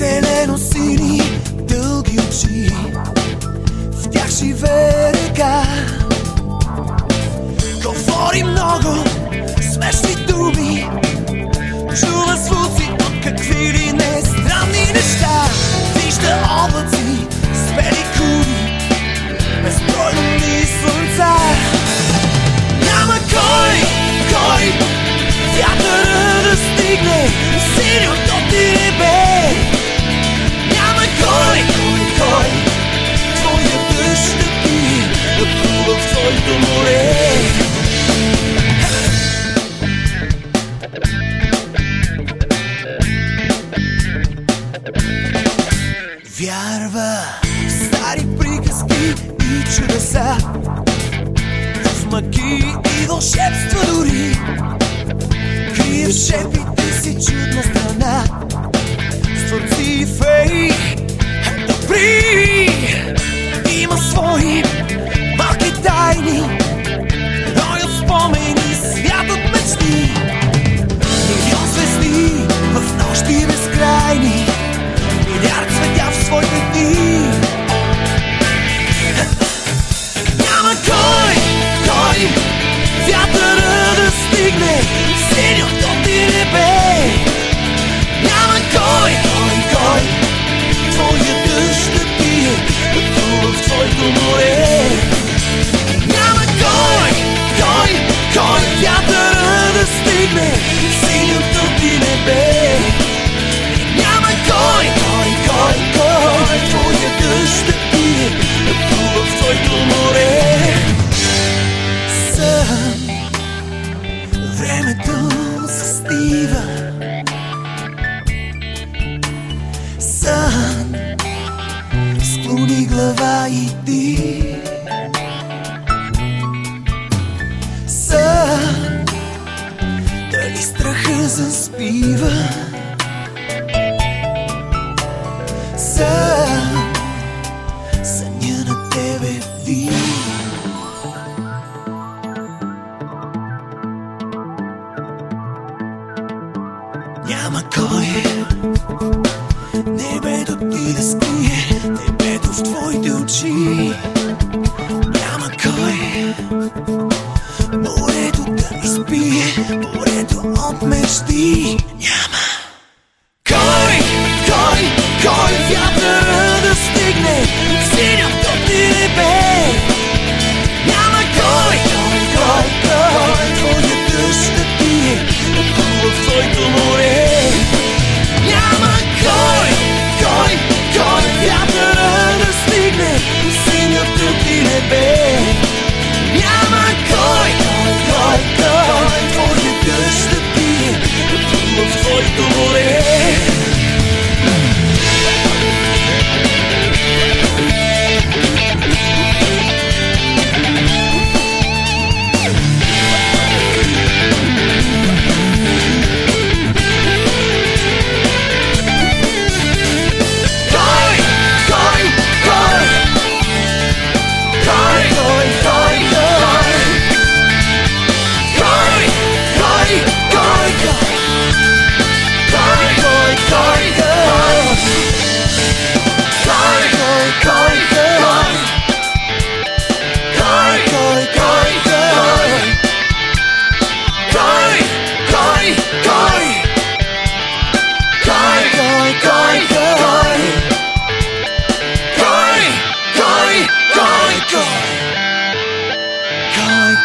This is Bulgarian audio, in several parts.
Зелено-сини дълги очи. В тях живее река. Говори много вярва. Стари приказки и чудеса. В магии и вълшебства дори. Крие в шепите си чудна страна. С творци и феи е Добри. Има свои amores глава иди Сън Дали страха заспива? Сън Съня на тебе вдима Няма кой Небето ти да спи няма кой Морето да ми спи, морето от мечти yeah.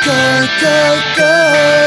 go, go, go.